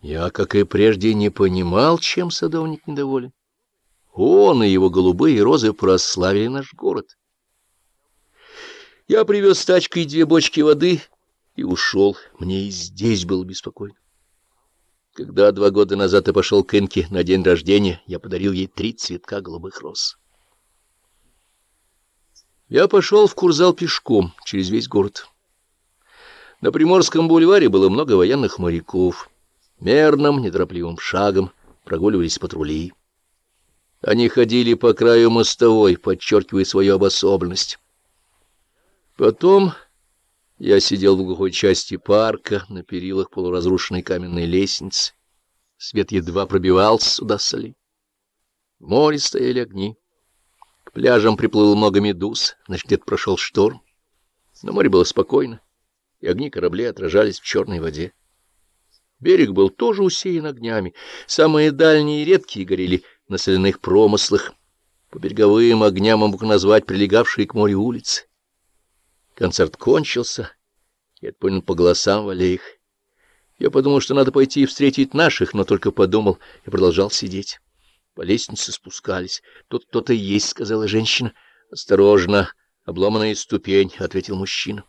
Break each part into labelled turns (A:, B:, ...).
A: Я, как и прежде, не понимал, чем садовник недоволен. Он и его голубые розы прославили наш город. Я привез тачкой две бочки воды и ушел. Мне и здесь было беспокойно. Когда два года назад я пошел к Инке на день рождения, я подарил ей три цветка голубых роз. Я пошел в Курзал пешком через весь город. На Приморском бульваре было много военных моряков. Мерным, неторопливым шагом прогуливались патрули. Они ходили по краю мостовой, подчеркивая свою обособленность. Потом я сидел в глухой части парка, на перилах полуразрушенной каменной лестницы. Свет едва пробивался сюда соли. В море стояли огни. К пляжам приплыло много медуз, значит, где-то прошел шторм. На море было спокойно, и огни кораблей отражались в черной воде. Берег был тоже усеян огнями. Самые дальние и редкие горели на соляных промыслах. По береговым огням мог назвать прилегавшие к морю улицы. Концерт кончился. Я понял по голосам в аллеях. Я подумал, что надо пойти встретить наших, но только подумал и продолжал сидеть. По лестнице спускались. «Тут кто-то есть», — сказала женщина. «Осторожно, обломанная ступень», — ответил мужчина.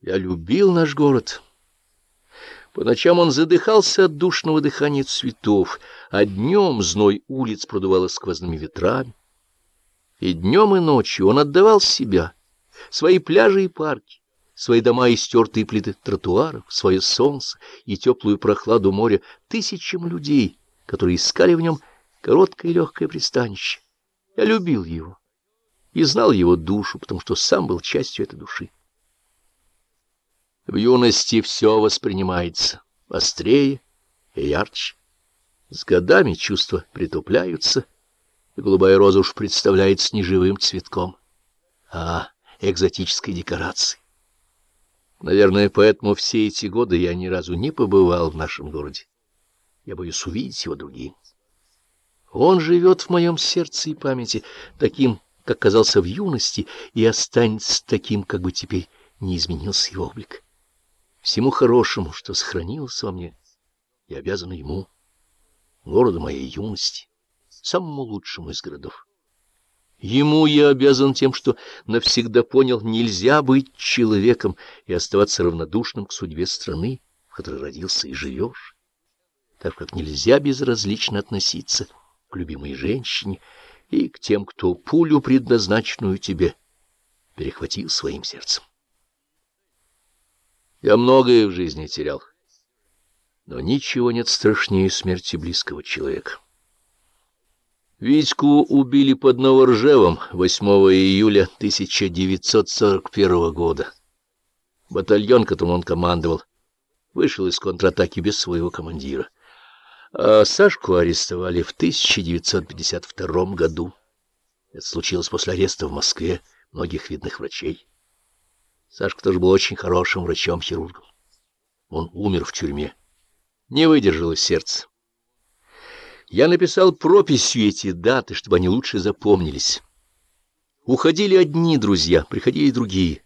A: Я любил наш город. По ночам он задыхался от душного дыхания цветов, а днем зной улиц продувало сквозными ветрами. И днем, и ночью он отдавал себя, свои пляжи и парки, свои дома и стертые плиты тротуаров, свое солнце и теплую прохладу моря тысячам людей, которые искали в нем короткое и легкое пристанище. Я любил его и знал его душу, потому что сам был частью этой души. В юности все воспринимается острее и ярче. С годами чувства притупляются, и голубая роза уж представляется не живым цветком, а экзотической декорацией. Наверное, поэтому все эти годы я ни разу не побывал в нашем городе. Я боюсь увидеть его другим. Он живет в моем сердце и памяти, таким, как казался в юности, и останется таким, как бы теперь не изменился его облик. Всему хорошему, что сохранилось во мне, я обязан ему, городу моей юности, самому лучшему из городов. Ему я обязан тем, что навсегда понял, нельзя быть человеком и оставаться равнодушным к судьбе страны, в которой родился и живешь, так как нельзя безразлично относиться к любимой женщине и к тем, кто пулю, предназначенную тебе, перехватил своим сердцем. Я многое в жизни терял, но ничего нет страшнее смерти близкого человека. Витьку убили под Новоржевом 8 июля 1941 года. Батальон, которым он командовал, вышел из контратаки без своего командира. А Сашку арестовали в 1952 году. Это случилось после ареста в Москве многих видных врачей. Сашка тоже был очень хорошим врачом-хирургом. Он умер в тюрьме. Не выдержало сердце. Я написал прописью эти даты, чтобы они лучше запомнились. Уходили одни друзья, приходили другие.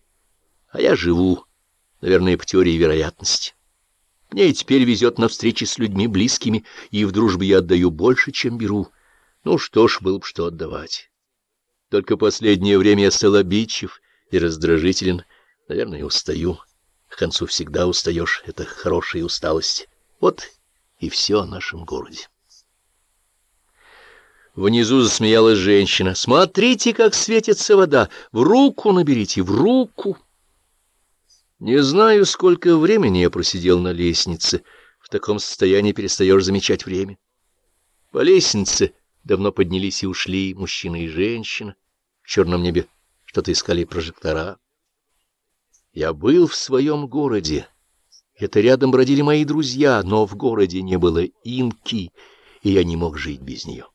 A: А я живу, наверное, по теории вероятности. Мне и теперь везет на встречи с людьми близкими, и в дружбе я отдаю больше, чем беру. Ну что ж, было бы что отдавать. Только последнее время я стал обидчив и раздражителен, Наверное, устаю. К концу всегда устаешь. Это хорошая усталость. Вот и все о нашем городе. Внизу засмеялась женщина. «Смотрите, как светится вода! В руку наберите, в руку!» Не знаю, сколько времени я просидел на лестнице. В таком состоянии перестаешь замечать время. По лестнице давно поднялись и ушли мужчина и женщина. В черном небе что-то искали прожектора. Я был в своем городе. Это рядом бродили мои друзья, но в городе не было инки, и я не мог жить без нее.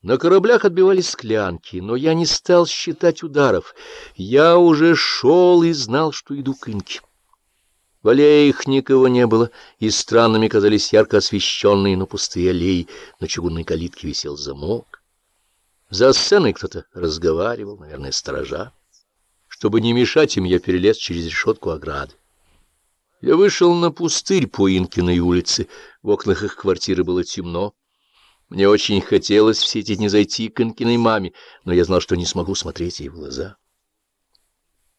A: На кораблях отбивались склянки, но я не стал считать ударов. Я уже шел и знал, что иду к инке. В аллеях никого не было, и странными казались ярко освещенные, но пустые аллеи. На чугунной калитке висел замок. За сценой кто-то разговаривал, наверное, сторожа. Чтобы не мешать им, я перелез через решетку ограды. Я вышел на пустырь по Инкиной улице. В окнах их квартиры было темно. Мне очень хотелось все эти дни зайти к Инкиной маме, но я знал, что не смогу смотреть ей в глаза.